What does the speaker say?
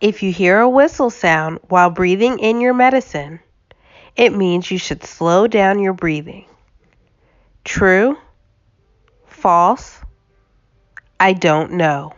If you hear a whistle sound while breathing in your medicine, it means you should slow down your breathing. True? False? I don't know.